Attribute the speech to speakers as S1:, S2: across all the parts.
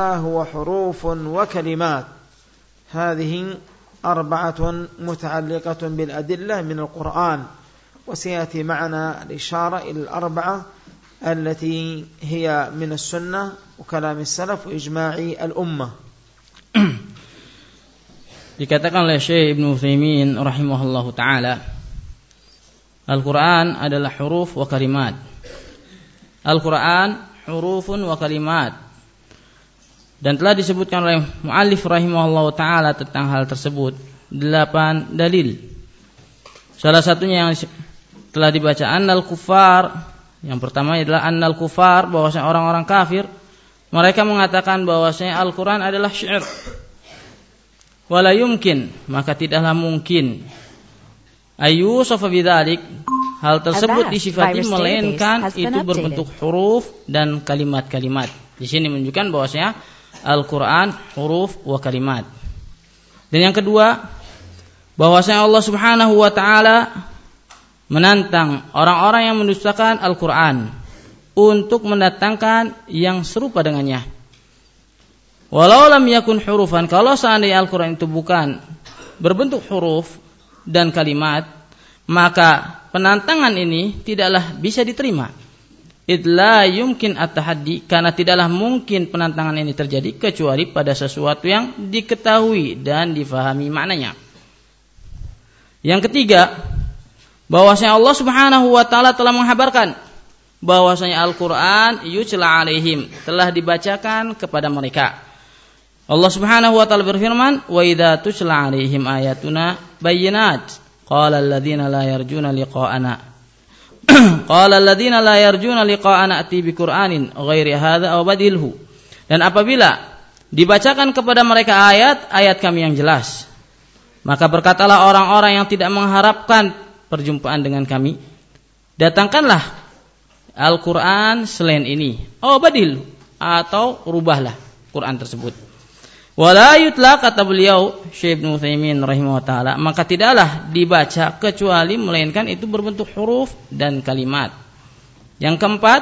S1: هو حروف وكلمات هذه أربعة متعلقة بالأدلة من القرآن وسيأتي معنا الإشارة إلى الأربعة التي هي من السنة وكلام السلف وإجماع الأمة
S2: Dikatakan oleh Syekh Ibnu Utsaimin rahimahullahu taala Al-Qur'an adalah huruf wa kalimat. Al-Qur'an hurufun wa kalimat. Dan telah disebutkan oleh muallif rahimahullahu taala tentang hal tersebut. Delapan dalil. Salah satunya yang telah dibaca annal kufar yang pertama adalah annal kufar bahwasanya orang-orang kafir. Mereka mengatakan bahwasanya Al-Qur'an adalah syair wala yumkin maka tidaklah mungkin. Ayu bidzalik hal tersebut disifati melainkan itu berbentuk huruf dan kalimat-kalimat. Di sini menunjukkan bahwasanya Al-Qur'an huruf wa kalimat dan yang kedua bahwasanya Allah Subhanahu wa taala menantang orang-orang yang mendustakan Al-Qur'an untuk mendatangkan yang serupa dengannya Walau lam yakun hurufan, kalau seandainya Al-Quran itu bukan berbentuk huruf dan kalimat, maka penantangan ini tidaklah bisa diterima. Idla yumkin at-tahaddi. Karena tidaklah mungkin penantangan ini terjadi kecuali pada sesuatu yang diketahui dan difahami maknanya. Yang ketiga, bahwasanya Allah Subhanahu wa taala telah menghabarkan bahwasanya Al-Qur'an yutla alaihim telah dibacakan kepada mereka. Allah Subhanahu wa taala berfirman, "Wa idza tutla 'alaihim ayatuna bayyinat, qala alladziina la yarjuna liqa'ana qala alladziina la liqa'ana ati bi Qur'anin ghairi hadza aw badilhu." Dan apabila dibacakan kepada mereka ayat-ayat kami yang jelas, maka berkatalah orang-orang yang tidak mengharapkan perjumpaan dengan kami, datangkanlah Al-Quran selain ini. Oh badil atau rubahlah Quran tersebut. Wala yutla kata beliau Syekh Ibnu Utsaimin rahimahullah taala, maka tidaklah dibaca kecuali melainkan itu berbentuk huruf dan kalimat. Yang keempat,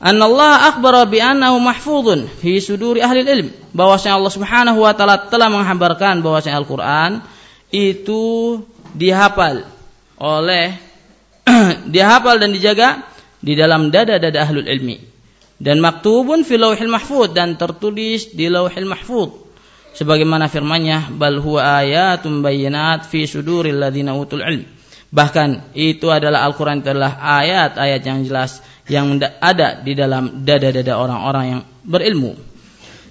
S2: Allah akhbara bi annahu mahfuzun fi suduri ahli ilm, bahwasanya Allah Subhanahu wa taala telah menghabarkan bahwasanya Al-Qur'an itu dihafal oleh dihafal dan dijaga di dalam dada-dada ahlul ilmi. Dan maktubun fi lauhil mahfud dan tertulis di lauhil mahfud sebagaimana firman-Nya bal huwa ayatun bayyinat fi suduril ladzina utul ilm. Bahkan itu adalah Al-Qur'an adalah ayat-ayat yang jelas yang ada di dalam dada-dada orang-orang yang berilmu.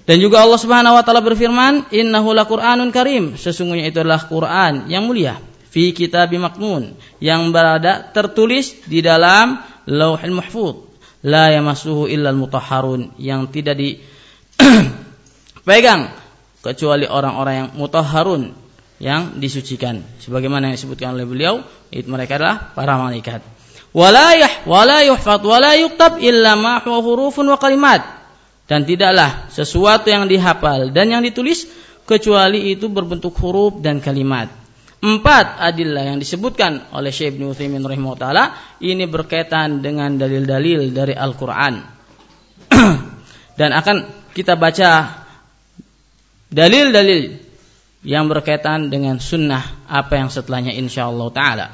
S2: Dan juga Allah Subhanahu wa taala berfirman innahu laqur'anun karim. Sesungguhnya itu adalah Quran yang mulia. Fi kitab maknun yang berada tertulis di dalam lauhil mahfuz. La yamassuhu illal mutahharun. Yang tidak dipegang kecuali orang-orang yang mutahharun yang disucikan. Sebagaimana yang disebutkan oleh beliau itu mereka adalah para malaikat. Wala yah wala wala illa ma hurufun wa kalimat. Dan tidaklah sesuatu yang dihafal dan yang ditulis kecuali itu berbentuk huruf dan kalimat. Empat adillah yang disebutkan oleh Syekh Ibnu Utsaimin rahimahullah ini berkaitan dengan dalil-dalil dari Al-Qur'an. Dan akan kita baca dalil-dalil yang berkaitan dengan sunnah apa yang setelahnya insyaallah taala.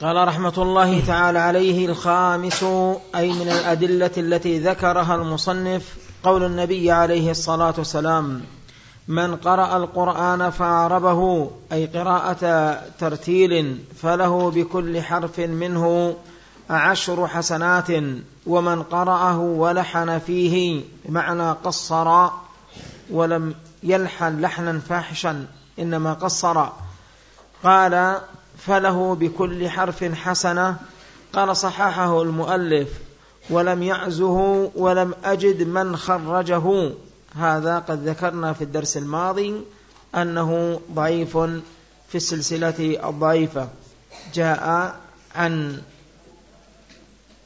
S1: قال رحمة الله تعالى عليه الخامس أي من الأدلة التي ذكرها المصنف قول النبي عليه الصلاة والسلام من قرأ القرآن فعربه أي قراءة ترتيل فله بكل حرف منه عشر حسنات ومن قرأه ولحن فيه بمعنى قصر ولم يلحن لحنا فاحشا إنما قصر. قال فله بكل حرف حسنة. قال صححه المؤلف ولم يعزه ولم أجد من خرجه. هذا قد ذكرنا في الدرس الماضي أنه ضعيف في السلسلة الضعيفة. جاء عن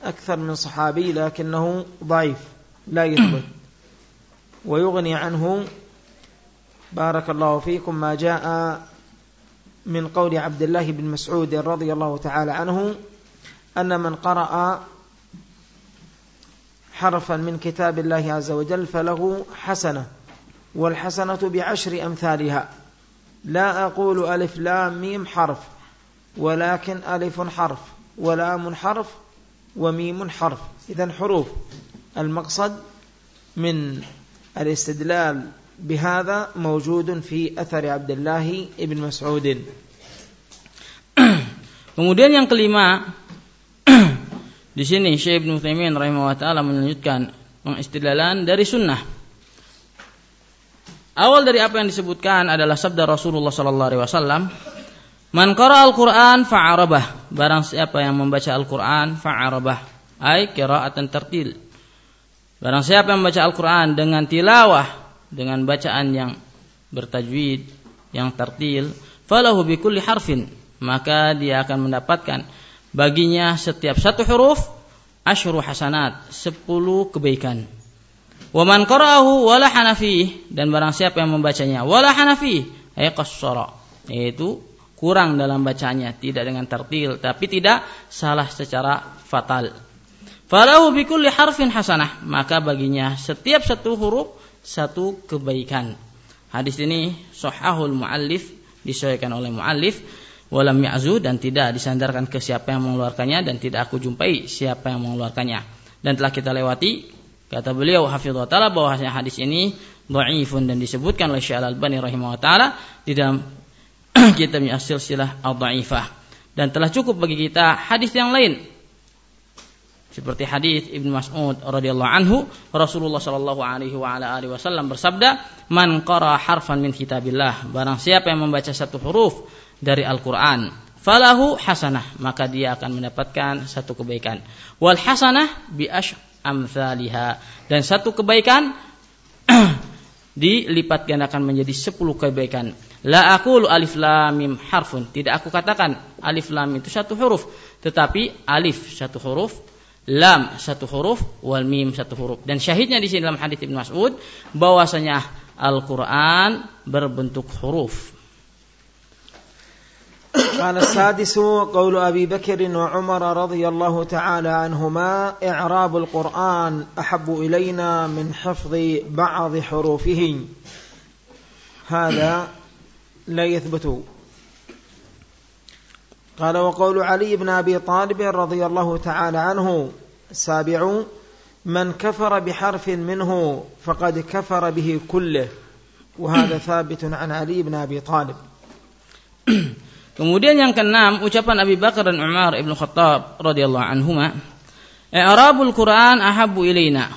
S1: أكثر من صحابي لكنه ضعيف لا يثبت. ويغني عنه بارك الله فيكم. ما جاء من قول عبد الله بن مسعود رضي الله تعالى عنه أن من قرأ حرفا من كتاب الله عز وجل فله حسنة والحسنة بعشر أمثالها. لا أقول ألف لام ميم حرف ولكن ألف حرف ولام حرف وميم حرف إذا حروف المقصد من الاستدلال بهذا موجود في أثر عبد الله ابن مسعود
S2: Kemudian yang kelima di sini Syekh Ibnu Utsaimin rahimahullah taala melanjutkan pengistidlalan dari sunnah. Awal dari apa yang disebutkan adalah sabda Rasulullah sallallahu alaihi wasallam, "Man qara al-Qur'an fa'arabah." Barang siapa yang membaca Al-Qur'an fa'arabah, ai qira'atan tartil. Barang siapa yang membaca Al-Qur'an dengan tilawah, dengan bacaan yang bertajwid, yang tartil, falahu bi kulli harfin maka dia akan mendapatkan baginya setiap satu huruf asyru hasanat, sepuluh kebaikan. Wa man qara'ahu wala hanafi dan barang siapa yang membacanya wala hanafi ay qassara yaitu kurang dalam bacanya, tidak dengan tartil tapi tidak salah secara fatal. Falahu bi kulli harfin hasanah, maka baginya setiap satu huruf satu kebaikan. Hadis ini sahahul muallif disahihkan oleh muallif walam ya'zu dan tidak disandarkan ke siapa yang mengeluarkannya dan tidak aku jumpai siapa yang mengeluarkannya. Dan telah kita lewati kata beliau hafizahullah taala bahwasanya hadis ini dhaifun dan disebutkan oleh Syekh Al-Albani rahimahullah taala di dalam kitabnya As-Silsilah Al-Dhaifah. Dan telah cukup bagi kita hadis yang lain. Seperti hadis Ibnu Mas'ud radhiyallahu anhu Rasulullah sallallahu alaihi wa ala alihi wasallam bersabda man qara harfan min kitabillah. Barang siapa yang membaca satu huruf dari Al-Quran falahu hasanah maka dia akan mendapatkan satu kebaikan. Wal hasanah bi amthaliha. Dan satu kebaikan dilipat gandakan menjadi sepuluh kebaikan la aqulu alif lam mim harfun tidak aku katakan alif lam itu satu huruf tetapi alif satu huruf lam satu huruf wal mim satu huruf dan syahidnya di sini dalam hadis Ibnu Mas'ud bahwasanya Al-Qur'an berbentuk huruf
S1: قال السادس قول أبي بكر وعمر رضي الله تعالى عنهما إعراب القرآن أحب إلينا من حفظ بعض حروفه هذا لا يثبت قال وقول علي بن أبي طالب رضي الله تعالى عنه السابع من كفر بحرف منه فقد كفر به كله وهذا ثابت عن علي بن أبي طالب
S2: Kemudian yang keenam ucapan Abi Bakar dan Umar Ibnu Khattab radhiyallahu anhuma I'rabul Quran ahabbu ilaina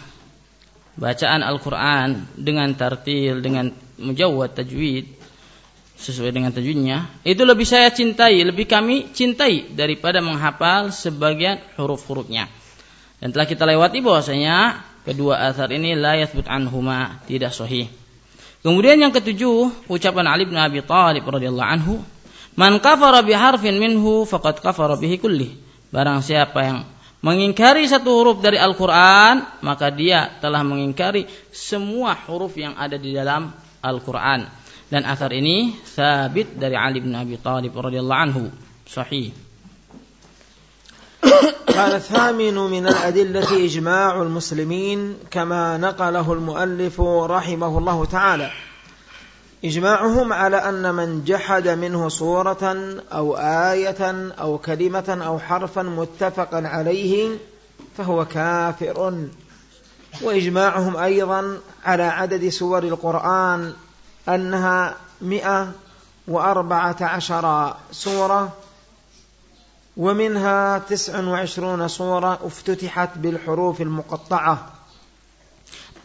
S2: Bacaan Al-Quran dengan tartil, dengan mujawwad tajwid sesuai dengan tajwidnya itu lebih saya cintai, lebih kami cintai daripada menghafal sebagian huruf-hurufnya. Dan telah kita lewati bahwasanya kedua asar ini la yathbut anhuma tidak sahih. Kemudian yang ketujuh ucapan Ali bin Abi Thalib radhiyallahu anhu Man kafara harfin minhu faqad kafara bihi kulli. Barang siapa yang mengingkari satu huruf dari Al-Qur'an, maka dia telah mengingkari semua huruf yang ada di dalam Al-Qur'an. Dan asar ini sabit dari Ali bin Abi Thalib radhiyallahu anhu. Sahih.
S1: قال الثامن من الأدلة إجماع المسلمين كما نقله المؤلف رحمه الله تعالى إجماعهم على أن من جحد منه صورة أو آية أو كلمة أو حرفا متفقا عليه فهو كافر وإجماعهم أيضا على عدد سور القرآن أنها مئة وأربعة عشر سورة ومنها تسع وعشرون سورة افتتحت بالحروف المقطعة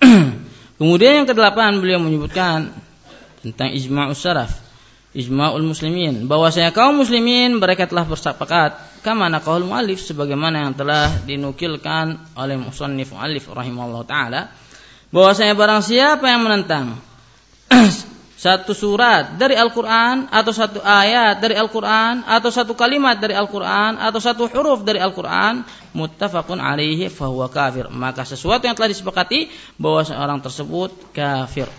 S2: Kemudian yang kedelapan beliau menyebutkan tentang ijma'us salaf ijma'ul muslimin bahwasanya kaum muslimin mereka telah bersepakat kama naqahul muallif sebagaimana yang telah dinukilkan oleh musannif muallif rahimahullah taala bahwasanya barang siapa yang menentang satu surat dari Al-Quran atau satu ayat dari Al-Quran atau satu kalimat dari Al-Quran atau satu huruf dari Al-Quran muttafaqun alaihi fahuwa kafir maka sesuatu yang telah disepakati bahwa seorang tersebut kafir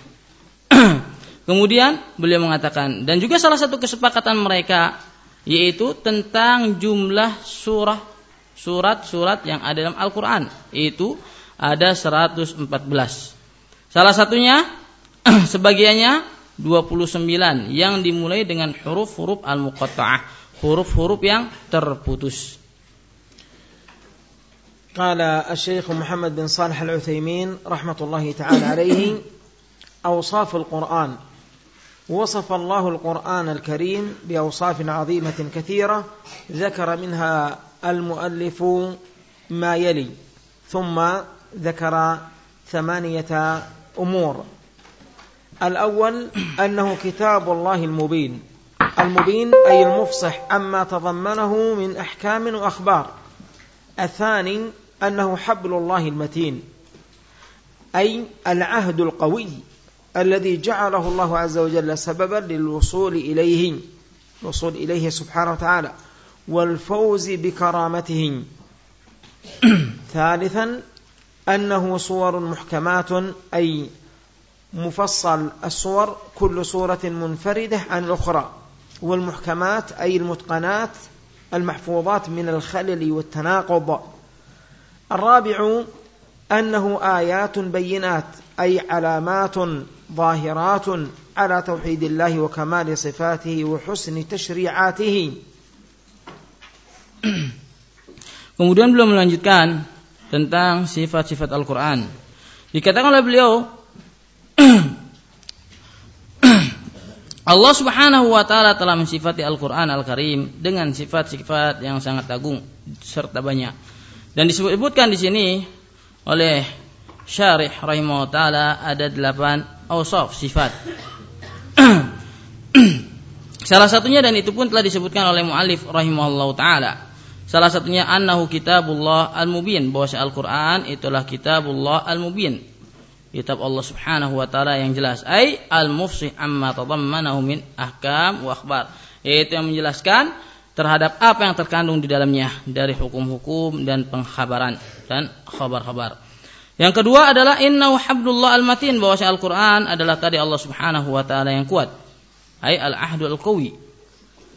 S2: Kemudian beliau mengatakan dan juga salah satu kesepakatan mereka yaitu tentang jumlah surah surat-surat yang ada dalam Al-Qur'an yaitu ada 114. Salah satunya sebagiannya 29 yang dimulai dengan huruf-huruf al-muqatta'ah, huruf-huruf yang terputus.
S1: الشيخ محمد بن صالح العثيمين رحمة الله تعالى عليه أوصاف القرآن وصف الله القرآن الكريم بأوصاف عظيمة كثيرة ذكر منها المؤلف ما يلي ثم ذكر ثمانية أمور الأول أنه كتاب الله المبين. المبين أي المفصح عما تضمنه من أحكام وأخبار. الثاني أنه حبل الله المتين أي العهد القوي الذي جعله الله عز وجل سببا للوصول إليه الوصول إليه سبحانه وتعالى والفوز بكرامته ثالثا أنه صور محكمات أي مفصل الصور كل صورة منفردة عن الأخرى والمحكمات أي المتقنات المحفوظات من الخلل والتناقض الرابع أنه آيات بينات أي علامات ظاهرات على توحيد الله وكمال صفاته وحسن تشريعاته
S2: Kemudian beliau melanjutkan tentang sifat-sifat Al-Quran. Dikatakan oleh beliau, Allah Subhanahu wa taala telah mensifati Al-Qur'an Al-Karim dengan sifat-sifat yang sangat agung serta banyak. Dan disebutkan di sini oleh Syarih rahimahullah taala ada delapan awsaf sifat. Salah satunya dan itu pun telah disebutkan oleh muallif rahimahullah taala. Salah satunya annahu kitabullah al-mubin bahwa Al-Qur'an itulah kitabullah al-mubin. Kitab Allah Subhanahu wa taala yang jelas. Ai al-mufsih amma tadammanahu min ahkam wa akhbar. Yaitu yang menjelaskan terhadap apa yang terkandung di dalamnya dari hukum-hukum dan pengkhabaran dan khabar-khabar. Yang kedua adalah innahu hablullah al-matin bahwa Al-Qur'an adalah tadi Allah Subhanahu wa taala yang kuat. Hai al-ahdul qawi.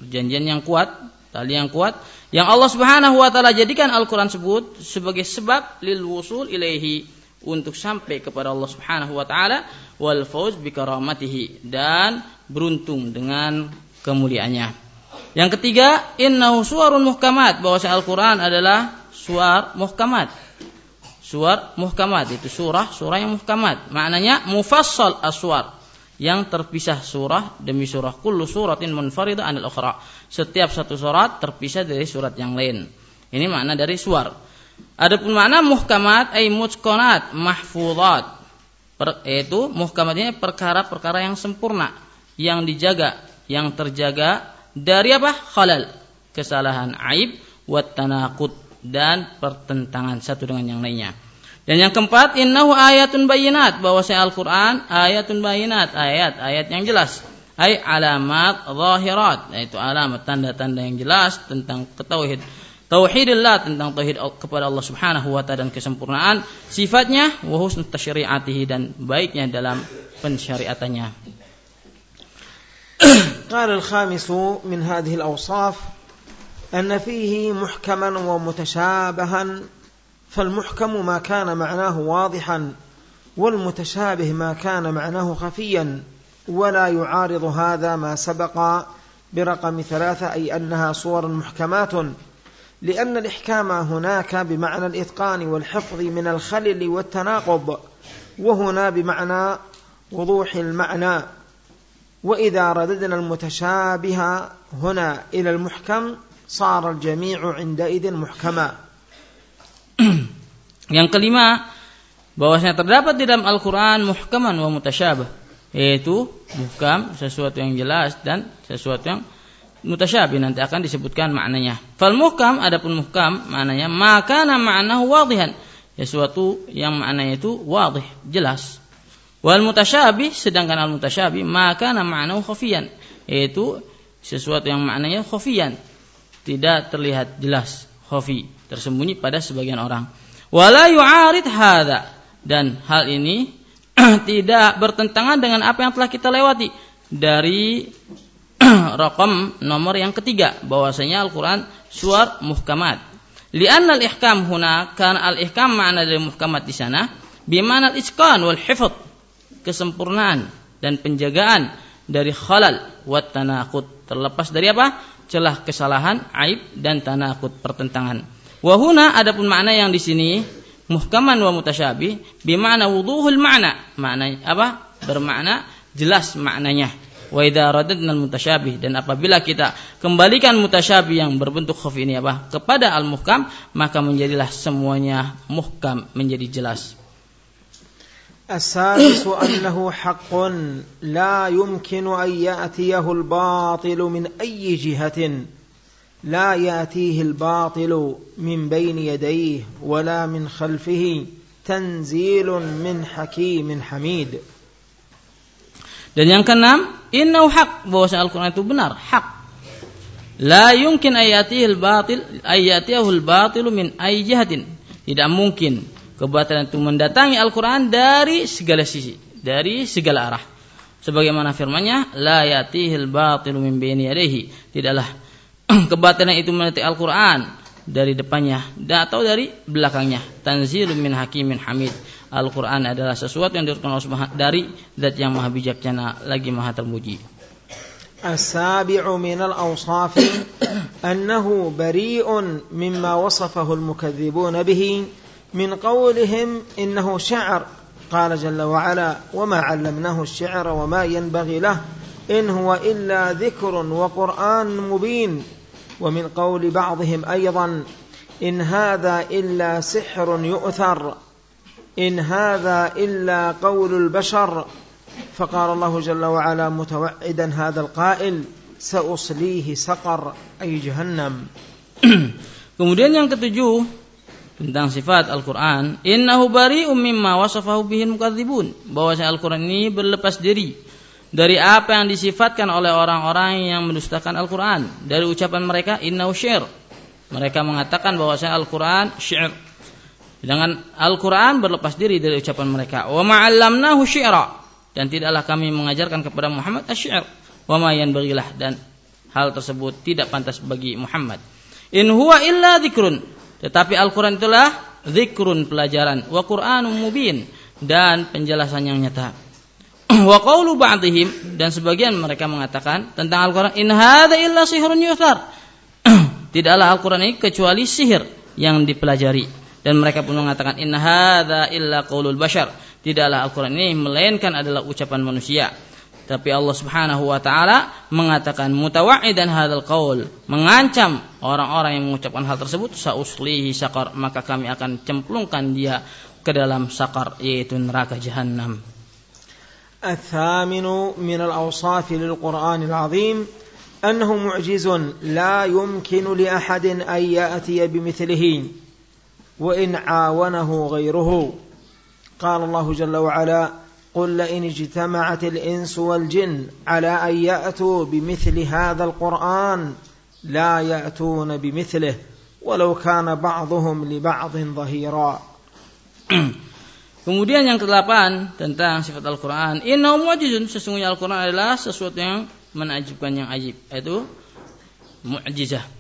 S2: Perjanjian yang kuat, tali yang kuat yang Allah Subhanahu wa taala jadikan Al-Qur'an sebut sebagai sebab lil wusul ilaihi untuk sampai kepada Allah Subhanahu wa taala wal fauz bi karamatihi dan beruntung dengan kemuliaannya. Yang ketiga, innahu suwarun muhkamat bahwa Al-Qur'an adalah suar muhkamat Suar muhkamat itu surah surah yang muhkamat. Maknanya mufassal aswar yang terpisah surah demi surah kullu suratin munfarida anil ukhra. Setiap satu surat terpisah dari surat yang lain. Ini makna dari suar. Adapun makna muhkamat ay mutqanat mahfuzat. Yaitu muhkamatnya perkara-perkara yang sempurna, yang dijaga, yang terjaga dari apa? Khalal, kesalahan, aib, wat tanaqud dan pertentangan satu dengan yang lainnya. Dan yang keempat, innahu ayatun bayinat bahwa saya Al-Qur'an ayatun bayinat, ayat-ayat yang jelas. Ay alamat zahirat, yaitu alamat tanda-tanda yang jelas tentang ketauhid tauhidillah tentang tauhid kepada Allah Subhanahu wa taala dan kesempurnaan sifatnya wa husnul tasyri'atihi dan baiknya dalam pensyariatannya.
S1: قال الخامس من هذه الأوصاف أن فيه محكما ومتشابها فالمحكم ما كان معناه واضحا والمتشابه ما كان معناه خفيا ولا يعارض هذا ما سبق برقم ثلاثة أي أنها صور محكمات لأن الإحكام هناك بمعنى الإتقان والحفظ من الخلل والتناقض وهنا بمعنى وضوح المعنى. وإذا رددنا المتشابه هنا إلى المحكم صار الجميع عندئذ محكما.
S2: Yang kelima bahwasanya terdapat di dalam Al-Qur'an muhkaman wa mutasyabah yaitu muhkam sesuatu yang jelas dan sesuatu yang mutasyabih nanti akan disebutkan maknanya. Fal muhkam adapun muhkam maknanya maka ma'nahu wadihan sesuatu yang maknanya itu wadih jelas. Wal mutasyabih sedangkan al mutasyabih maka ma'nahu khafiyan. Yaitu sesuatu yang maknanya khafiyan. Tidak terlihat jelas khafi tersembunyi pada sebagian orang. Wala yu'arid hadza dan hal ini tidak bertentangan dengan apa yang telah kita lewati. Dari rokam nomor yang ketiga bahwasanya Al-Qur'an suar muhkamat. Lianna al-ihkam huna karena al-ihkam makna dari muhkamat di sana bimana al-itqan wal hifdz kesempurnaan dan penjagaan dari khalal wat tanakut terlepas dari apa? Celah kesalahan aib dan tanakut pertentangan. Wahuna adapun makna yang di sini muhkaman wa mutasyabih bimana wuduhul makna. Makna apa? Bermakna jelas maknanya wa idza radadna mutasyabih dan apabila kita kembalikan mutasyabih yang berbentuk khuf ini apa kepada al muhkam maka menjadilah semuanya muhkam menjadi jelas
S1: السادس أنه حق لا يمكن أن يأتيه الباطل من أي جهة لا يأتيه الباطل من بين يديه ولا من خلفه تنزيل من حكيم حميد
S2: Dan yang keenam, innahu haq bahwa Al-Qur'an itu benar, hak. La yumkin ayatihil batil ayatihul batilu min ayyahatin. Tidak mungkin Kebatilan itu mendatangi Al-Quran dari segala sisi, dari segala arah. Sebagaimana firmannya, la yatihil batilu min bayni yadayhi. Tidaklah kebatilan itu mendatangi Al-Quran dari depannya atau dari belakangnya. Tanzilun min hakimin hamid. Al-Quran adalah sesuatu yang diturunkan Allah dari zat yang maha bijaksana lagi maha termuji.
S1: السابع من الأوصاف أنه بريء مما وصفه المكذبون به من قولهم إنه شعر قال جل وعلا وما علمناه الشعر وما ينبغي له إن هو إلا ذكر وقرآن مبين ومن قول بعضهم أيضا إن هذا إلا سحر يؤثر إن هذا إلا قول البشر فقال الله جل وعلا متوعدا هذا القائل سأصليه سقر أي جهنم
S2: Kemudian yang ketujuh tentang sifat Al-Quran innahu bari'um mimma wasafahu bihin mukadzibun bahwa Al-Quran ini berlepas diri dari apa yang disifatkan oleh orang-orang yang mendustakan Al-Quran dari ucapan mereka innahu syair mereka mengatakan bahwa Al-Quran syair dengan Al-Quran berlepas diri dari ucapan mereka. Wa ma'allamnahu syi'ra. Dan tidaklah kami mengajarkan kepada Muhammad asyair wa ma yanbaghilah dan hal tersebut tidak pantas bagi Muhammad. In huwa illa dzikrun. Tetapi Al-Quran itulah zikrun pelajaran, wa Qur'anun mubin. Dan penjelasan yang nyata. wa qawlu ba'dihim. Dan sebagian mereka mengatakan tentang Al-Quran in hadza illa sihrun yuthar. Tidaklah Al-Quran ini kecuali sihir yang dipelajari dan mereka pun mengatakan in hadza illa qaulul bashar. Tidaklah Al-Quran ini melainkan adalah ucapan manusia. Tapi Allah Subhanahu wa taala mengatakan mutawaidan hadzal qaul, mengancam orang-orang yang mengucapkan hal tersebut sauslihi sakar, maka kami akan cemplungkan dia ke dalam sakar yaitu neraka jahanam.
S1: الثامن من الأوصاف للقرآن العظيم أنه معجز لا يمكن لأحد أن يأتي بمثله وإن عاونه غيره قال الله جل وعلا قل لئن اجتمعت الإنس والجن على أن يأتوا بمثل هذا القرآن لا يأتون بمثله ولو كان بعضهم لبعض ظهيرا
S2: Kemudian yang kedelapan tentang sifat Al-Quran. Inna mu'jizun. Sesungguhnya Al-Quran adalah sesuatu yang menajibkan yang ajib. Itu mu'jizah.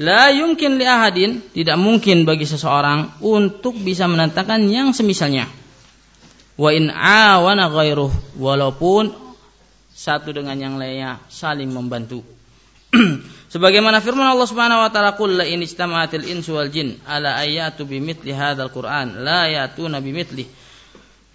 S2: La yumkin li ahadin. Tidak mungkin bagi seseorang untuk bisa menantangkan yang semisalnya wa in awana ghairuh walaupun satu dengan yang lainnya saling membantu sebagaimana firman Allah Subhanahu wa taala qul la in istama'atil insu wal jin ala ayatu bimithli hadzal qur'an la yatuna bimithli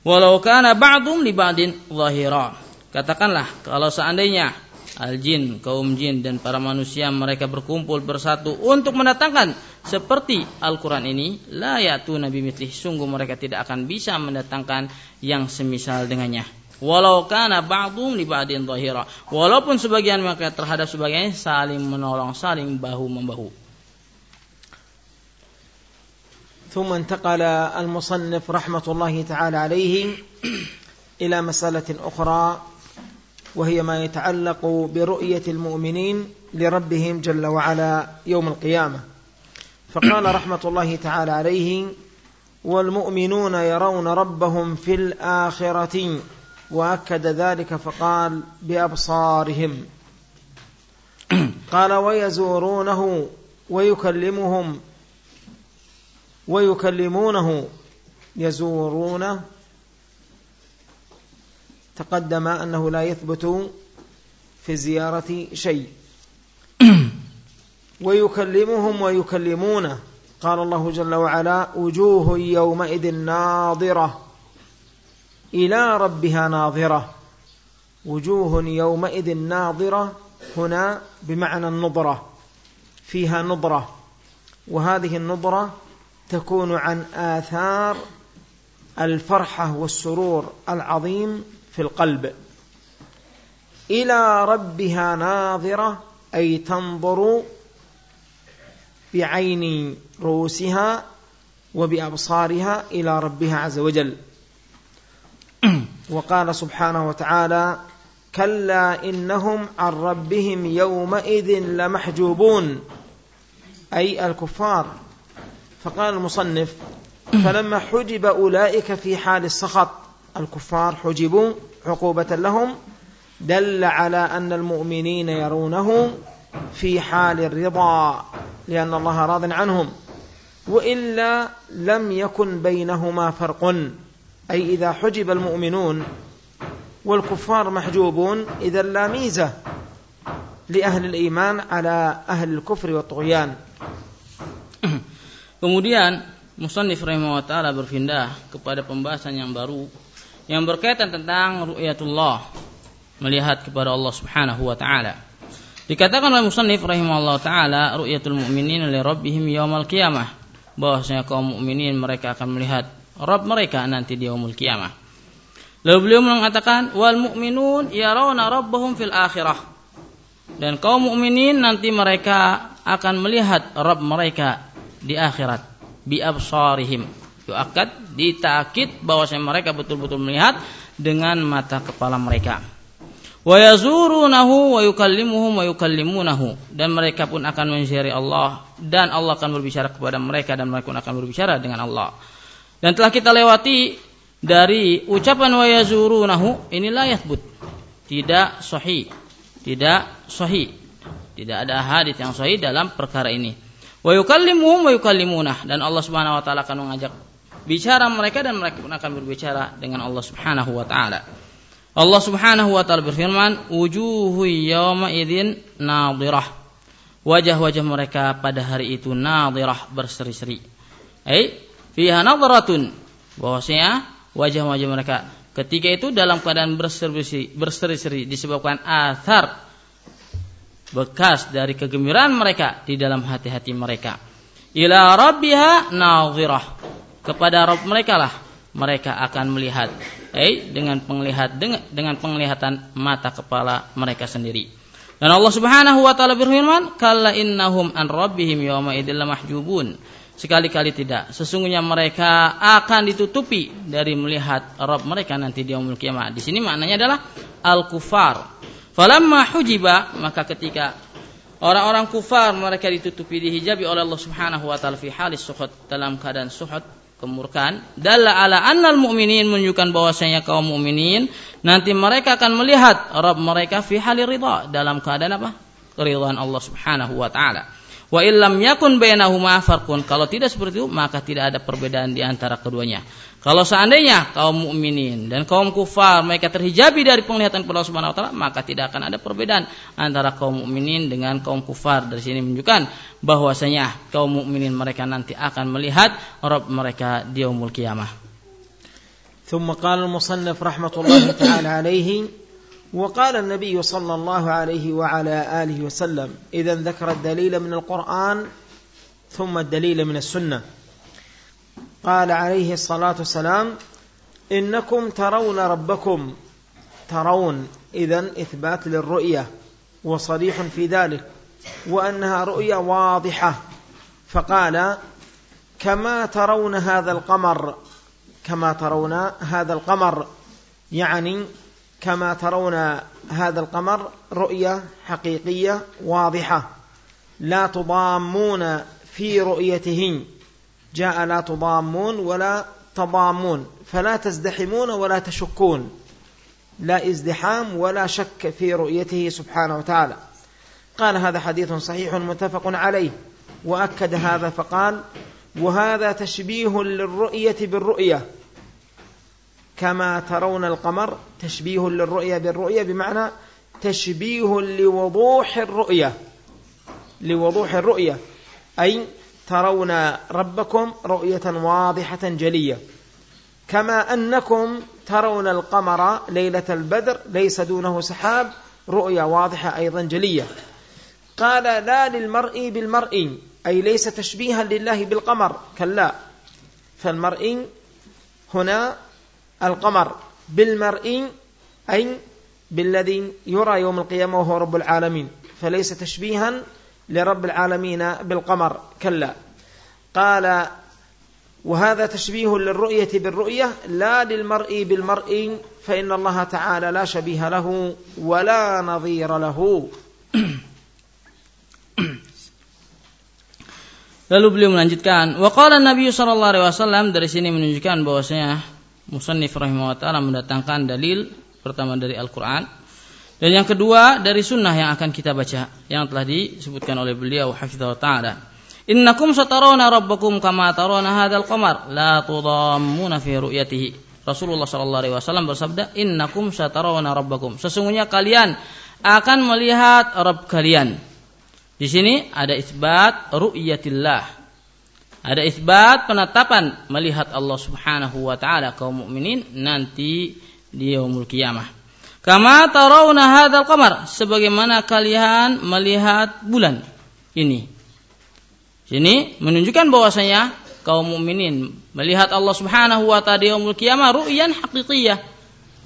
S2: walau kana ba'dhum li ba'din zahira katakanlah kalau seandainya al-jin, kaum jin dan para manusia mereka berkumpul bersatu untuk mendatangkan seperti Al-Qur'an ini, la yatu nabi mitlih, sungguh mereka tidak akan bisa mendatangkan yang semisal dengannya. Walau kana ba'dhum li ba'din zahira. Walaupun sebagian mereka terhadap sebagian saling menolong, saling bahu membahu.
S1: ثم انتقل المصنف رحمة الله تعالى عليه إلى مسألة أخرى وهي ما يتعلق برؤية المؤمنين لربهم جل وعلا يوم القيامة. فقال رحمة الله تعالى عليه والمؤمنون يرون ربهم في الآخرة وأكد ذلك فقال بأبصارهم. قال ويزورونه ويكلمهم ويكلمونه. يزورونه تقدم أنه لا يثبت في زيارة شيء. ويكلمهم ويكلمونه قال الله جل وعلا وجوه يومئذ ناظرة. إلى ربها ناظرة. وجوه يومئذ ناظرة هنا بمعنى النظرة. فيها نظرة. وهذه النظرة تكون عن آثار الفرحة والسرور العظيم في القلب. إلى ربها ناظرة أي تنظر بعين رؤوسها وبأبصارها إلى ربها عز وجل. وقال سبحانه وتعالى كلا إنهم عن ربهم يومئذ لمحجوبون. أي الكفار. فقال المصنف فلما حجب أولئك في حال السخط الكفار حجبوا عقوبة لهم دل على أن المؤمنين يرونه في حال الرضا لأن الله راض عنهم. وإلا لم يكن بينهما فرق أي إذا حجب المؤمنون والكفار محجوبون إذا لا ميزة لأهل الإيمان على أهل الكفر والطغيان.
S2: Kemudian Musannif rahimahullah taala berpindah kepada pembahasan yang baru. Yang berkaitan tentang ru'yatullah melihat kepada Allah Subhanahu wa taala. Dikatakan oleh musannif rahimahullah taala ru'yatul mu'minin li rabbihim yaumal qiyamah bahwasanya kaum mukminin mereka akan melihat Rabb mereka nanti di yaumul qiyamah. Lalu beliau mengatakan wal mu'minun yarawna rabbahum fil akhirah. Dan kaum mukminin nanti mereka akan melihat Rabb mereka di akhirat bi absarihim. Yuakad ditakid bahwasanya mereka betul-betul melihat dengan mata kepala mereka wa yazurunahu wa yukallimuhum wa dan mereka pun akan menziarahi Allah dan Allah akan berbicara kepada mereka dan mereka pun akan berbicara dengan Allah. Dan telah kita lewati dari ucapan wa yazurunahu inilah yathbut. Tidak sahih. Tidak sahih. Tidak ada hadis yang sahih dalam perkara ini. Wa yukallimuhum wa yukallimunah dan Allah Subhanahu wa taala akan mengajak bicara mereka dan mereka pun akan berbicara dengan Allah Subhanahu wa taala. Allah Subhanahu wa taala berfirman, "Wujuhu yawma idzin nadhirah." Wajah-wajah mereka pada hari itu nadhirah berseri-seri. Eh, fiha nadhratun. Bahwasanya wajah-wajah mereka ketika itu dalam keadaan berseri-seri, berseri-seri disebabkan athar bekas dari kegembiraan mereka di dalam hati-hati mereka. Ila rabbiha nadhirah. Kepada Rabb mereka lah mereka akan melihat eh dengan penglihat dengan, dengan penglihatan mata kepala mereka sendiri. Dan Allah Subhanahu wa taala berfirman, "Kalla innahum an rabbihim yawma idzil mahjubun." Sekali-kali tidak. Sesungguhnya mereka akan ditutupi dari melihat Rabb mereka nanti di yaumul kiamat. Di sini maknanya adalah al-kufar. Falamma hujiba, maka ketika orang-orang kufar mereka ditutupi dihijabi oleh Allah Subhanahu wa taala fi halis suhud dalam keadaan suhud kemurkaan dalla ala annal mu'minin menunjukkan bahwasanya kaum mukminin nanti mereka akan melihat Rabb mereka fi hali ridha dalam keadaan apa? keridhaan Allah Subhanahu wa taala. Wa illam yakun bainahuma farqun. Kalau tidak seperti itu maka tidak ada perbedaan di antara keduanya. Kalau seandainya kaum mukminin dan kaum kufar mereka terhijabi dari penglihatan Allah Subhanahu wa taala, maka tidak akan ada perbedaan antara kaum mukminin dengan kaum kufar. Dari sini menunjukkan bahwasanya kaum mukminin mereka nanti akan melihat Rabb mereka di yaumul kiamah.
S1: ثم قال المصنف رحمة الله تعالى عليه وقال النبي صلى الله عليه وعلى آله وسلم إذا ذكر الدليل من القرآن ثم الدليل من السنة قال عليه الصلاة والسلام إنكم ترون ربكم ترون إذا إثبات للرؤية وصريح في ذلك وأنها رؤية واضحة. فقال كما ترون هذا القمر كما ترون هذا القمر يعني كما ترون هذا القمر رؤية حقيقية واضحة لا تضامون في رؤيته. جاء لا تضامون ولا تضامون فلا تزدحمون ولا تشكون لا ازدحام ولا شك في رؤيته سبحانه وتعالى. قال هذا حديث صحيح متفق عليه وأكد هذا فقال وهذا تشبيه للرؤية بالرؤية كما ترون القمر تشبيه للرؤية بالرؤية بمعنى تشبيه لوضوح الرؤية لوضوح الرؤية أي ترون ربكم رؤية واضحة جلية. كما أنكم ترون القمر ليلة البدر ليس دونه سحاب رؤية واضحة أيضا جلية. قال لا للمرء بالمرء أي ليس تشبيها لله بالقمر. كلا فالمرء هنا القمر. بالمرء أي بالذي يرى يوم القيامة وهو رب العالمين. فليس تشبيها لرب العالمين بالقمر كلا قال وهذا تشبيه للرؤية بالرؤية لا للمرء بالمرء فإن الله تعالى لا شبيه له ولا نظير له
S2: Lalu beliau melanjutkan, wa qala Nabi sallallahu alaihi wasallam dari sini menunjukkan bahwasanya musannif rahimahullah taala mendatangkan dalil pertama dari Al-Qur'an dan yang kedua dari sunnah yang akan kita baca yang telah disebutkan oleh beliau hafizahullah taala. Innakum satarawna rabbakum kama tarawna hadzal qamar la tudammuna fi ru'yatihi. Rasulullah sallallahu alaihi wasallam bersabda, "Innakum satarawna rabbakum." Sesungguhnya kalian akan melihat Rabb kalian di sini ada isbat ru'yatillah. Ada isbat penetapan melihat Allah Subhanahu wa taala kaum mukminin nanti di yaumul kiamah. Kama tarawna hadzal qamar sebagaimana kalian melihat bulan ini. Sini menunjukkan bahwasanya kaum mukminin melihat Allah Subhanahu wa taala di yaumul kiamah ru'yan haqiqiyah.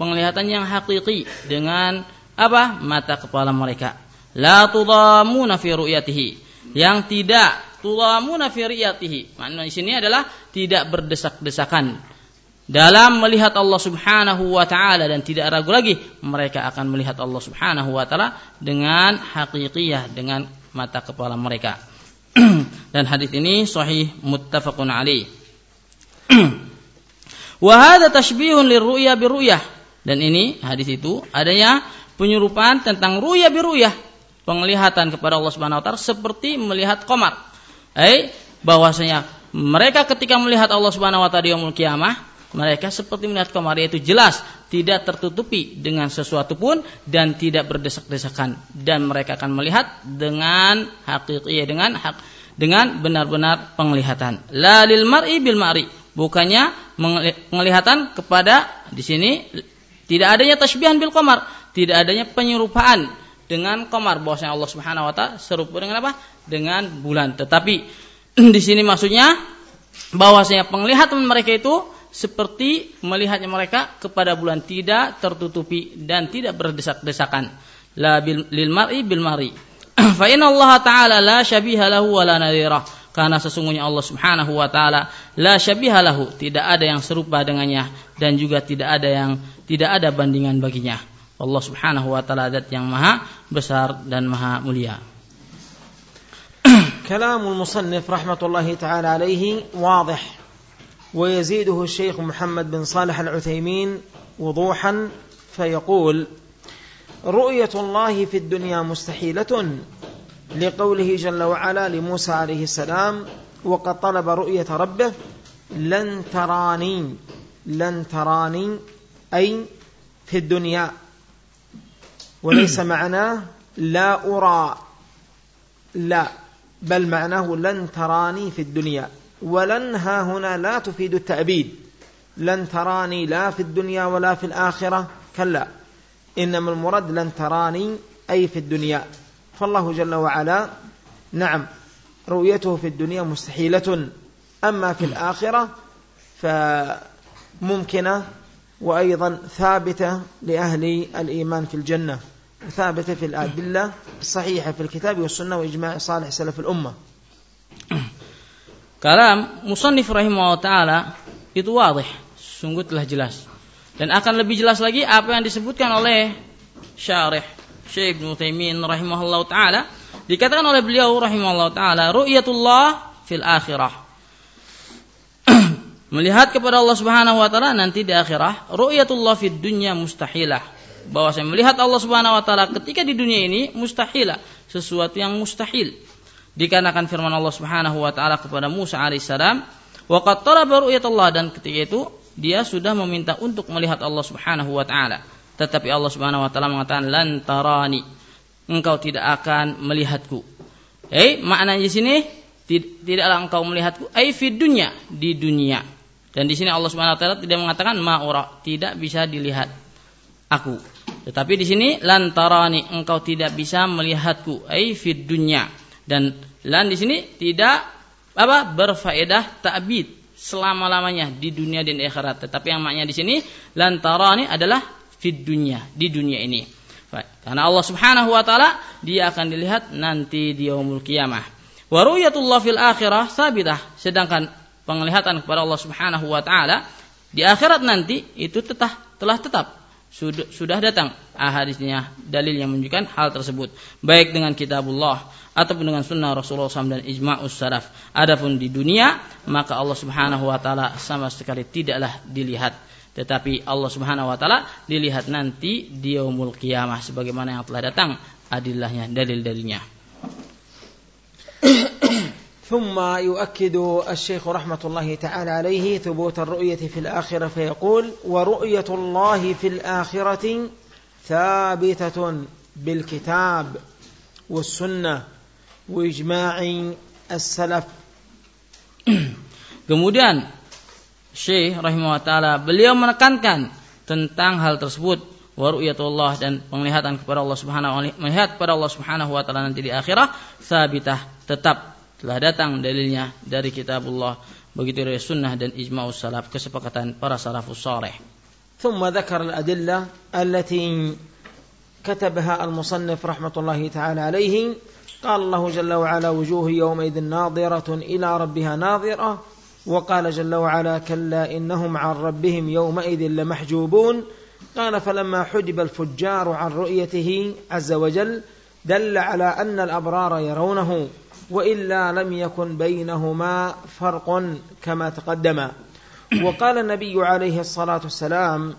S2: Penglihatan yang hakiki dengan apa? Mata kepala mereka la tudamuna fi ru'yatihi yang tidak tudamuna fi ru'yatihi di sini adalah tidak berdesak-desakan dalam melihat Allah Subhanahu wa taala dan tidak ragu lagi mereka akan melihat Allah Subhanahu wa taala dengan hakikiyah dengan mata kepala mereka. Dan hadis ini sahih muttafaqun alaih. Wa hadha tashbihun lirru'ya birru'yah dan ini hadis itu adanya penyerupaan tentang ru'ya birru'yah penglihatan kepada Allah Subhanahu wa taala seperti melihat komar. Eh, bahwasanya mereka ketika melihat Allah Subhanahu wa taala di yaumul kiamah, mereka seperti melihat komar yaitu jelas tidak tertutupi dengan sesuatu pun dan tidak berdesak-desakan dan mereka akan melihat dengan hakiki dengan hak dengan benar-benar penglihatan. La lil mar'i bil mar'i, bukannya penglihatan kepada di sini tidak adanya tasbihan bil qamar, tidak adanya penyerupaan dengan komar bahwasanya Allah Subhanahu wa taala serupa dengan apa? Dengan bulan. Tetapi di sini maksudnya bahwasanya penglihatan mereka itu seperti melihatnya mereka kepada bulan tidak tertutupi dan tidak berdesak-desakan. La bil, lil mar'i bil mar'i. Fa inna Allah taala la syabiha lahu wa la nadhira. Karena sesungguhnya Allah Subhanahu wa taala la syabiha lahu, tidak ada yang serupa dengannya dan juga tidak ada yang tidak ada bandingan baginya. Allah Subhanahu wa taala zat yang maha besar dan maha mulia.
S1: كلام المصنف رحمة الله تعالى عليه واضح ويزيده الشيخ محمد بن صالح العثيمين وضوحا فيقول رؤية الله في الدنيا مستحيلة لقوله جل وعلا لموسى عليه السلام وقد طلب رؤية ربه لن تراني لن تراني أي في الدنيا وليس معناه لا أرى لا بل معناه لن تراني في الدنيا. ولن ها هنا لا تفيد التأبيد. لن تراني لا في الدنيا ولا في الآخرة. كلا. إنما المراد لن تراني أي في الدنيا. فالله جل وعلا نعم رؤيته في الدنيا مستحيلة. أما في الآخرة فممكنة وأيضا ثابتة لأهل الإيمان في الجنة. ثابتة في الأدلة الصحيحة في الكتاب والسنة وإجماع صالح سلف الأمة.
S2: Kalam musannif rahimahullah taala itu wadih, sungguh telah jelas. Dan akan lebih jelas lagi apa yang disebutkan oleh syarih Syekh Ibnu Taimin rahimahullah taala dikatakan oleh beliau rahimahullah taala ru'yatullah fil akhirah. Melihat kepada Allah Subhanahu wa taala nanti di akhirah, ru'yatullah fid dunya mustahilah bahwa saya melihat Allah Subhanahu wa taala ketika di dunia ini mustahilah, sesuatu yang mustahil. Dikarenakan firman Allah Subhanahu wa taala kepada Musa alaihissalam wa qad talaba ru'yatullah dan ketika itu dia sudah meminta untuk melihat Allah Subhanahu wa taala. Tetapi Allah Subhanahu wa taala mengatakan lan tarani engkau tidak akan melihatku. Eh maknanya di sini tidaklah engkau melihatku ai fi dunya di dunia. Dan di sini Allah Subhanahu wa taala tidak mengatakan ma'ura tidak bisa dilihat aku. Tetapi di sini lantarani engkau tidak bisa melihatku ai fi dunya dan lan di sini tidak apa berfaedah ta'bid selama-lamanya di dunia dan akhirat. Tetapi yang maknanya di sini lantarani adalah fid dunya, di dunia ini. Karena Allah Subhanahu wa taala dia akan dilihat nanti di yaumul kiamah. Wa ru'yatullah fil akhirah sabitah. Sedangkan penglihatan kepada Allah Subhanahu wa taala di akhirat nanti itu tetap telah tetap sudah, sudah datang ahadisnya dalil yang menunjukkan hal tersebut baik dengan kitabullah ataupun dengan sunnah Rasulullah SAW dan ijma'us salaf adapun di dunia maka Allah Subhanahu wa taala sama sekali tidaklah dilihat tetapi Allah Subhanahu wa taala dilihat nanti di yaumul qiyamah sebagaimana yang telah datang adillahnya dalil-dalilnya
S1: ثم يؤكد الشيخ رحمة الله تعالى عليه ثبوت الرؤية في الآخرة فيقول ورؤية الله في الآخرة ثابتة بالكتاب والسنة وإجماع السلف
S2: Kemudian Syekh rahimahullah taala beliau menekankan tentang hal tersebut waru'yatullah dan penglihatan kepada Allah Subhanahu wa melihat kepada Allah Subhanahu wa taala nanti di akhirat sabitah tetap telah datang dalilnya dari kitabullah begitu dari sunnah dan ijma'us salaf kesepakatan para salafus saleh.
S1: ثم ذكر الأدلة التي كتبها المصنف رحمة الله تعالى عليه قال الله جل وعلا وجوه يومئذ ناظرة إلى ربها ناظرة. وقال جل وعلا كلا إنهم عن ربهم يومئذ لمحجوبون. قال فلما حجب الفجار عن رؤيته عز وجل دل على أن الأبرار يرونه وإلا لم يكن بينهما فرق كما تقدم. وقال النبي عليه الصلاة والسلام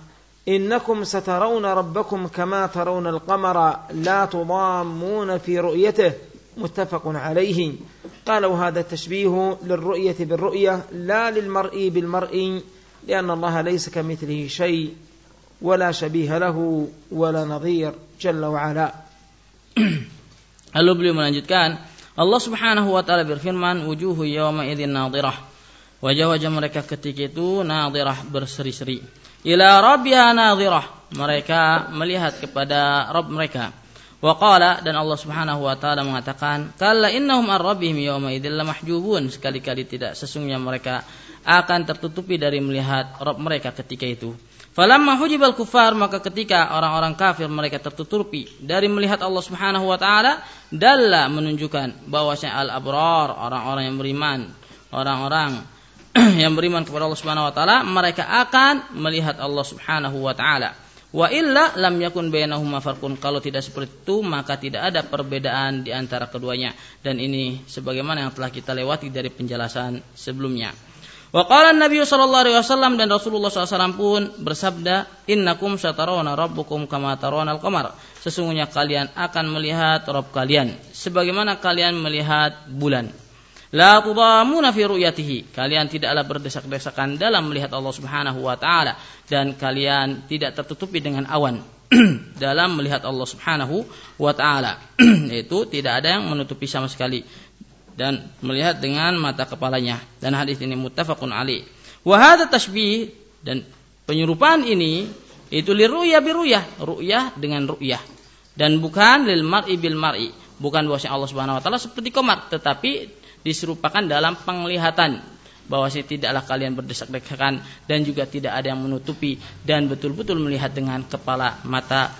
S1: إنكم سترون ربكم كما ترون القمر لا تضامون في رؤيته. متفق عليه قال وهذا التشبيه للرؤية بالرؤية لا للمرء بالمرء لأن الله ليس كمثله شيء ولا شبيه له ولا نظير جل وعلا
S2: Lalu beliau melanjutkan Allah Subhanahu wa taala berfirman, "Wujuhu yawma idzin nadhirah." Wajah-wajah mereka ketika itu nadhirah berseri-seri. Ila rabbiha nadhirah. Mereka melihat kepada Rabb mereka. Wa qala dan Allah Subhanahu wa taala mengatakan, "Kalla innahum ar-rabbihim yawma idzil mahjubun." Sekali-kali tidak sesungguhnya mereka akan tertutupi dari melihat Rabb mereka ketika itu. Falamma hujibal kufar maka ketika orang-orang kafir mereka tertutupi dari melihat Allah Subhanahu wa taala dalla menunjukkan bahwasanya al-abrar orang-orang yang beriman, orang-orang yang beriman kepada Allah Subhanahu wa taala mereka akan melihat Allah Subhanahu wa taala. Wa illa lam yakun bainahuma farqun. Kalau tidak seperti itu maka tidak ada perbedaan di antara keduanya dan ini sebagaimana yang telah kita lewati dari penjelasan sebelumnya. Wa qala Nabi sallallahu alaihi wasallam dan Rasulullah SAW pun bersabda, "Innakum satarawna rabbukum kama tarawna al-qamar." Sesungguhnya kalian akan melihat Rabb kalian sebagaimana kalian melihat bulan. La tudamuna fi ru'yatihi. Kalian tidaklah berdesak-desakan dalam melihat Allah Subhanahu wa taala. Dan kalian tidak tertutupi dengan awan. Dalam melihat Allah Subhanahu wa taala. Yaitu tidak ada yang menutupi sama sekali. Dan melihat dengan mata kepalanya. Dan hadis ini muttafaqun ali wa hadha tashbih dan penyerupaan ini itu liruya biruyah. Ru'yah dengan ru'yah. Dan bukan lil mar'i bil mar'i. Bukan bahwasanya Allah Subhanahu wa taala seperti komar. Tetapi diserupakan dalam penglihatan bahwasanya tidaklah kalian berdesak-desakan dan juga tidak ada yang menutupi dan betul-betul melihat dengan kepala mata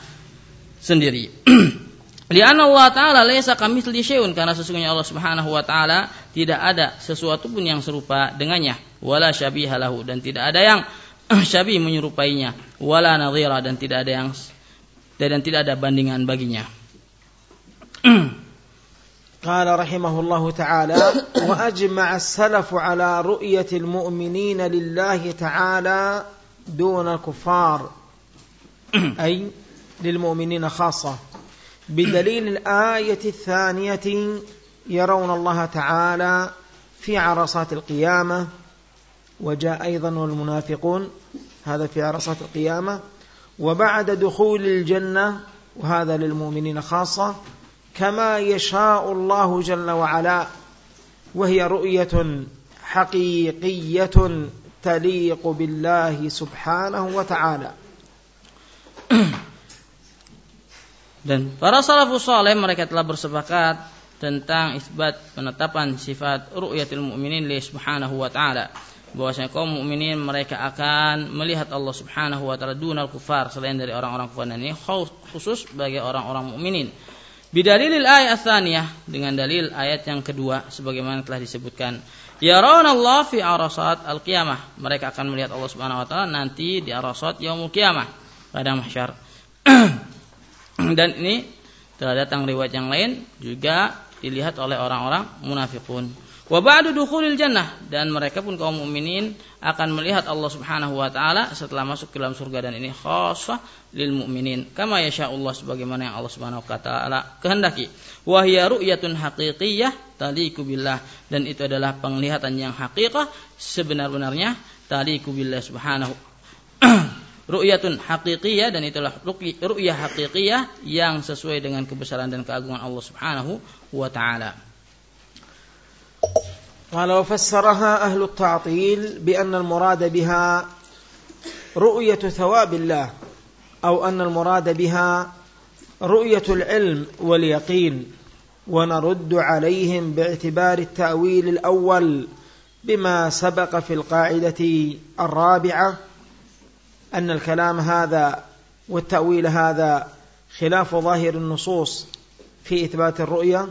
S2: sendiri Lianna Allah Ta'ala laisa kamitsli syai'un karena sesungguhnya Allah Subhanahu wa taala tidak ada sesuatu pun yang serupa dengannya wala syabiha lahu dan tidak ada yang syabih menyerupainya wala nadhira dan tidak ada yang dan tidak ada bandingan baginya.
S1: قال رحمه الله تعالى وأجمع السلف على رؤية المؤمنين لله تعالى دون الكفار. أي للمؤمنين خاصة. بدليل الآية الثانية يرون الله تعالى في عرصات القيامة وجاء أيضا والمنافقون هذا في عرصات القيامة وبعد دخول الجنة وهذا للمؤمنين خاصة كما يشاء الله جل وعلا وهي رؤية حقيقية تليق بالله سبحانه وتعالى
S2: Dan para salafus saleh mereka telah bersepakat tentang isbat penetapan sifat ru'yatil mu'minin li subhanahu wa ta'ala. Bahwasanya kaum mukminin mereka akan melihat Allah Subhanahu wa taala dunal kufar selain dari orang-orang kufar dan ini khusus bagi orang-orang mukminin. Bidalilil ayat tsaniyah dengan dalil ayat yang kedua sebagaimana telah disebutkan. Ya Allah fi arasat al-qiyamah. Mereka akan melihat Allah Subhanahu wa taala nanti di arasat yaumul qiyamah pada mahsyar. Dan ini telah datang riwayat yang lain juga dilihat oleh orang-orang munafikun. Wa ba'du dukhulil jannah. Dan mereka pun kaum mukminin akan melihat Allah Subhanahu wa taala setelah masuk ke dalam surga. Dan ini khassah lil mukminin. Kama Allah sebagaimana yang Allah Subhanahu wa taala kehendaki. Wa hiya ru'yatun haqiqiyah taliku billah. Dan itu adalah penglihatan yang hakikah sebenar-benarnya taliku billah subhanahu. Ru'yatun haqiqiyah. Dan itulah ru'yah haqiqiyah yang sesuai dengan kebesaran dan keagungan Allah Subhanahu wa taala.
S1: قال وفسرها أهل التعطيل بأن المراد بها رؤية ثواب الله أو أن المراد بها رؤية العلم واليقين ونرد عليهم باعتبار التأويل الأول بما سبق في القاعدة الرابعة أن الكلام هذا والتأويل هذا خلاف ظاهر النصوص في إثبات الرؤية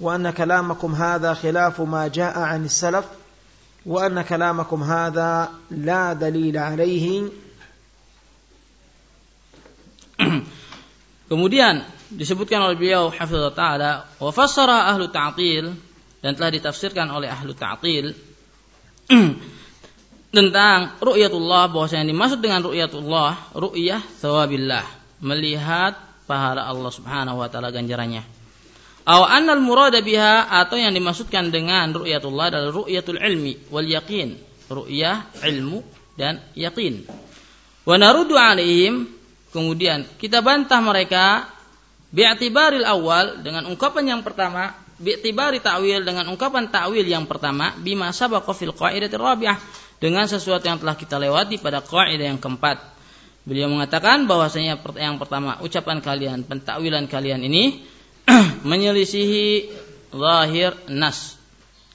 S1: وأن كلامكم هذا خلاف ما جاء عن السلف وأن كلامكم هذا لا دليل عليه
S2: Kemudian disebutkan oleh beliau hafizah taala wa fassara ahlu ta'til dan telah ditafsirkan oleh ahlu ta'til tentang ru'yatullah bahwa yang dimaksud dengan ru'yatullah ru'yah thawabillah melihat pahala Allah Subhanahu wa taala ganjarannya. Aw annal murada biha atau yang dimaksudkan dengan ru'yatullah adalah ru'yatul ilmi wal yaqin, ru'yah ilmu dan yakin. Wa narudu alaihim kemudian kita bantah mereka bi'tibaril awal dengan ungkapan yang pertama bi'tibari ta'wil dengan ungkapan ta'wil yang pertama bima sabaqa fil qaidatir rabi'ah dengan sesuatu yang telah kita lewati pada kaidah yang keempat. Beliau mengatakan bahwasanya yang pertama ucapan kalian, pentakwilan kalian ini menyelisihi zahir nas.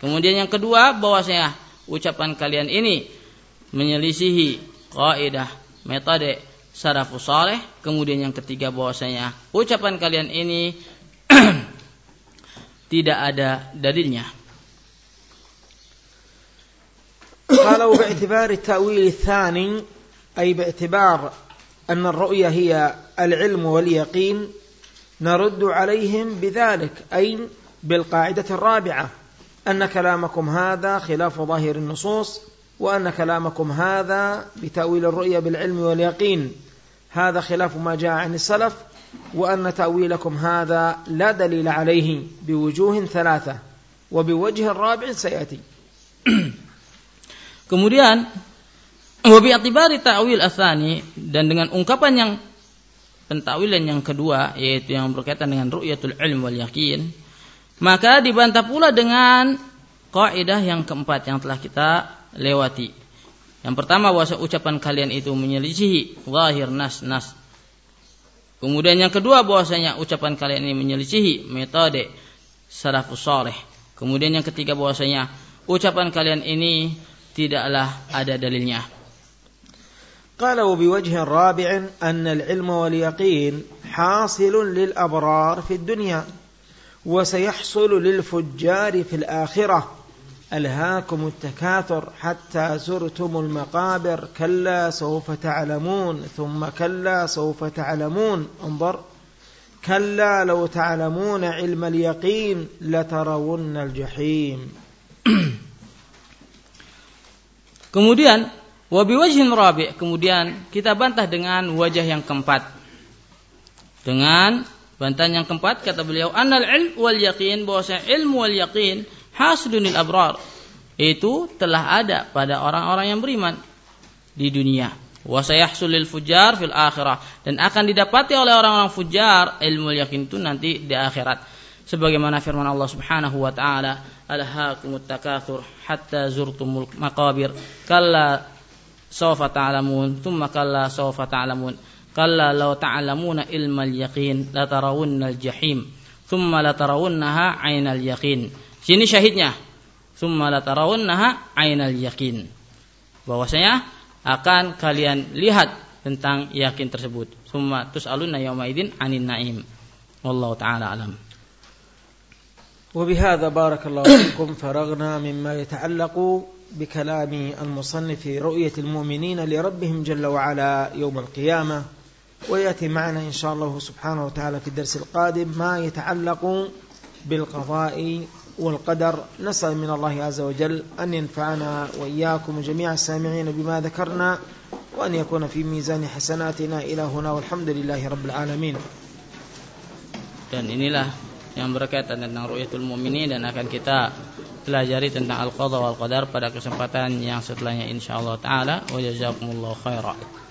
S2: Kemudian yang kedua bahwasanya ucapan kalian ini menyelisihi kaidah metode sarafus saleh. Kemudian yang ketiga bahwasanya ucapan kalian ini tidak ada dalilnya.
S1: قالوا باعتبار التأويل الثاني أي باعتبار أن الرؤية هي العلم واليقين نرد عليهم بذلك أي بالقاعدة الرابعة أن كلامكم هذا خلاف ظاهر النصوص وأن كلامكم هذا بتأويل الرؤية بالعلم واليقين. هذا خلاف ما جاء عن السلف وأن تأويلكم هذا لا دليل عليه بوجوه ثلاثة وبوجه رابع سيأتي.
S2: Kemudian wabi atibari ta'wil asani dan dengan ungkapan yang pentakwilan yang kedua yaitu yang berkaitan dengan ru'yatul ilm wal yakin maka dibantah pula dengan kaidah yang keempat yang telah kita lewati. Yang pertama bahwa ucapan kalian itu menyelisihi zahir nas nas. Kemudian yang kedua bahwasanya ucapan kalian ini menyelisihi metode salafus saleh. Kemudian yang ketiga bahwasanya ucapan kalian ini tidaklah ada dalilnya.
S1: قال وبوجه رابع أن العلم واليقين حاصل للأبرار في الدنيا وسيحصل للفجار في الآخرة. ألهاكم التكاثر حتى زرتم المقابر كلا سوف تعلمون ثم كلا سوف تعلمون. انظر كلا لو تعلمون علم اليقين لترون الجحيم.
S2: Kemudian wabi wajhin rabi. Kemudian kita bantah dengan wajah yang keempat. Dengan Bantahan yang keempat kata beliau annal ilm wal yaqin bahwasanya ilmu wal yaqin hasdunil abrar. Itu telah ada pada orang-orang yang beriman di dunia. Wa sayahsulil fujar fil akhirah. Dan akan didapati oleh orang-orang fujar ilmu yakin itu nanti di akhirat. Sebagaimana firman Allah Subhanahu wa taala alhaakumut takatsur hatta zurtumul maqabir kalla sawfa ta'lamun thumma kalla sawfa ta'lamun kalla law ta'lamuna ilmal yaqin la tarawunnal jahim thumma la tarawunnaha 'ainal yaqin sini syahidnya thumma la tarawunnaha 'ainal yaqin bahwasanya akan kalian lihat tentang yakin tersebut thumma tus'aluna yawma idzin 'anin na'im wallahu ta'ala alam
S1: وبهذا بارك الله فيكم فرغنا مما يتعلق بكلام المصنف رؤية المؤمنين لربهم جل وعلا يوم القيامة ويأتي معنا إن شاء الله سبحانه وتعالى في الدرس القادم ما يتعلق بالقضاء والقدر. نسأل من الله عز وجل أن ينفعنا وإياكم وجميع السامعين بما ذكرنا وأن يكون في ميزان حسناتنا إلى هنا والحمد لله رب العالمين.
S2: Dan inilah yang berkaitan tentang ru'yatul mu'minin dan akan kita pelajari tentang al-qadha wal qadar pada kesempatan yang setelahnya insyaallah taala. Wa jazakumullahu khairan